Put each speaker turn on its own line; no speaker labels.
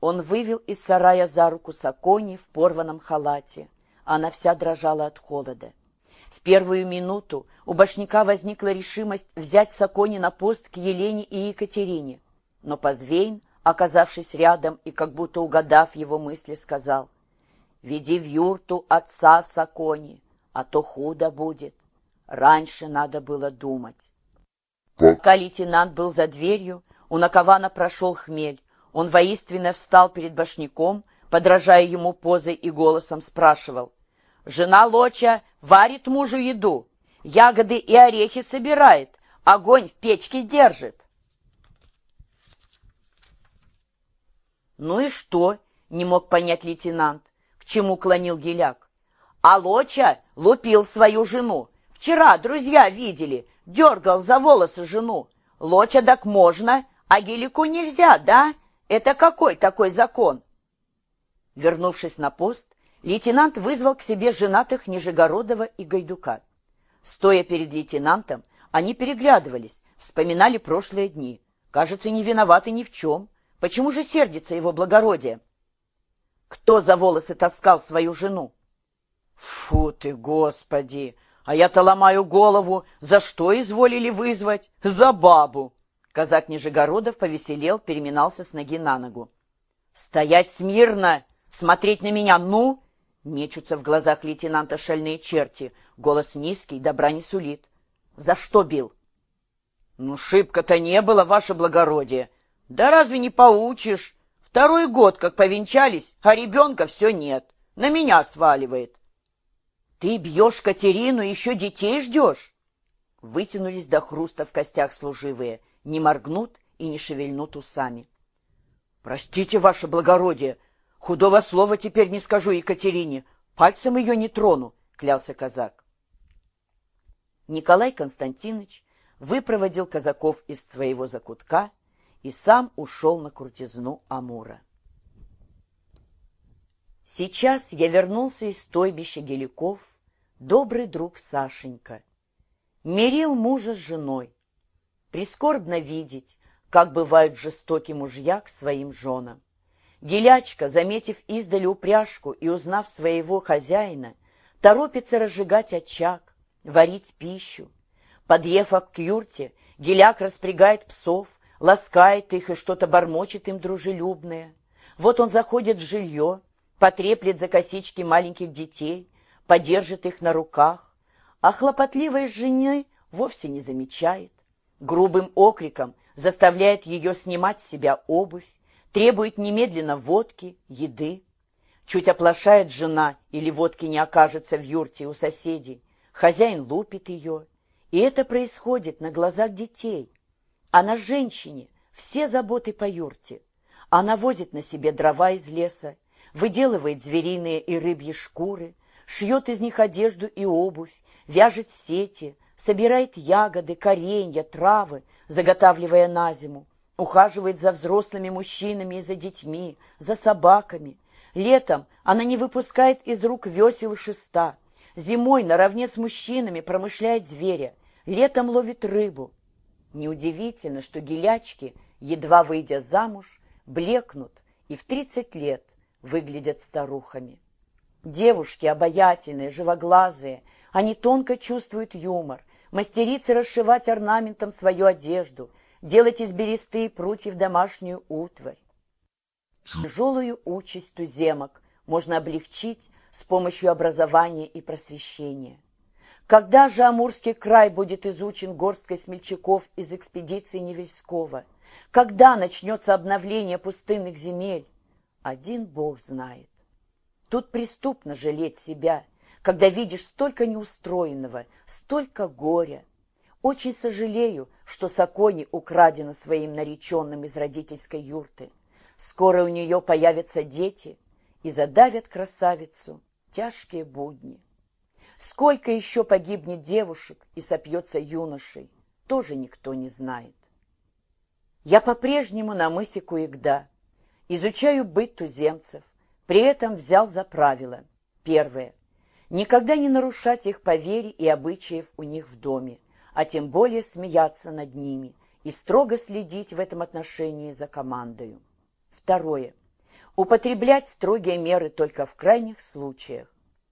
Он вывел из сарая за руку Сакони в порванном халате. Она вся дрожала от холода. В первую минуту у башняка возникла решимость взять Сакони на пост к Елене и Екатерине. Но Позвейн, оказавшись рядом и как будто угадав его мысли, сказал, «Веди в юрту отца Сакони, а то худо будет. Раньше надо было думать». Пока лейтенант был за дверью, у Накована прошел хмель. Он воинственно встал перед башняком, подражая ему позой и голосом спрашивал. «Жена Лоча варит мужу еду, ягоды и орехи собирает, огонь в печке держит». «Ну и что?» — не мог понять лейтенант, к чему клонил Геляк. «А Лоча лупил свою жену. Вчера друзья видели, дергал за волосы жену. Лоча так можно, а Гелику нельзя, да? Это какой такой закон?» Вернувшись на пост, лейтенант вызвал к себе женатых Нижегородова и Гайдука. Стоя перед лейтенантом, они переглядывались, вспоминали прошлые дни. Кажется, не виноваты ни в чем. Почему же сердится его благородие? Кто за волосы таскал свою жену? Фу ты, господи! А я-то ломаю голову, за что изволили вызвать? За бабу! Казак Нижегородов повеселел, переминался с ноги на ногу. «Стоять смирно! Смотреть на меня! Ну!» Мечутся в глазах лейтенанта шальные черти. Голос низкий, добра не сулит. «За что бил?» «Ну, шибко-то не было, ваше благородие. Да разве не поучишь? Второй год, как повенчались, а ребенка все нет. На меня сваливает». «Ты бьешь Катерину, еще детей ждешь?» Вытянулись до хруста в костях служивые не моргнут и не шевельнут усами. «Простите, ваше благородие, худого слова теперь не скажу Екатерине, пальцем ее не трону», — клялся казак. Николай Константинович выпроводил казаков из своего закутка и сам ушел на крутизну Амура. Сейчас я вернулся из стойбища Геликов, добрый друг Сашенька. Мирил мужа с женой, Прискорбно видеть, как бывают жестоки мужья к своим женам. Гелячка, заметив издали упряжку и узнав своего хозяина, торопится разжигать очаг, варить пищу. Подъехав к юрте, Геляк распрягает псов, ласкает их и что-то бормочет им дружелюбное. Вот он заходит в жилье, потреплет за косички маленьких детей, подержит их на руках, а хлопотливой жены вовсе не замечает грубым окриком заставляет ее снимать с себя обувь, требует немедленно водки, еды. Чуть оплошает жена или водки не окажется в юрте у соседей, хозяин лупит ее, и это происходит на глазах детей. А на женщине все заботы по юрте. Она возит на себе дрова из леса, выделывает звериные и рыбьи шкуры, шьет из них одежду и обувь, вяжет сети, собирает ягоды, коренья, травы, заготавливая на зиму, ухаживает за взрослыми мужчинами и за детьми, за собаками. Летом она не выпускает из рук весел и шеста. Зимой наравне с мужчинами промышляет зверя. Летом ловит рыбу. Неудивительно, что гелячки, едва выйдя замуж, блекнут и в тридцать лет выглядят старухами. Девушки обаятельные, живоглазые, они тонко чувствуют юмор, мастерицы расшивать орнаментом свою одежду, делать из бересты и прутьев домашнюю утварь. Тяжелую участь туземок можно облегчить с помощью образования и просвещения. Когда же Амурский край будет изучен горсткой смельчаков из экспедиции Невельского? Когда начнется обновление пустынных земель? Один Бог знает. Тут преступно жалеть себя – когда видишь столько неустроенного, столько горя. Очень сожалею, что Сакони украдена своим нареченным из родительской юрты. Скоро у нее появятся дети и задавят красавицу тяжкие будни. Сколько еще погибнет девушек и сопьется юношей, тоже никто не знает. Я по-прежнему на мысе Куигда, изучаю быт туземцев, при этом взял за правило. Первое никогда не нарушать их поверий и обычаев у них в доме, а тем более смеяться над ними и строго следить в этом отношении за командою. Второе. употреблять строгие меры только в крайних случаях.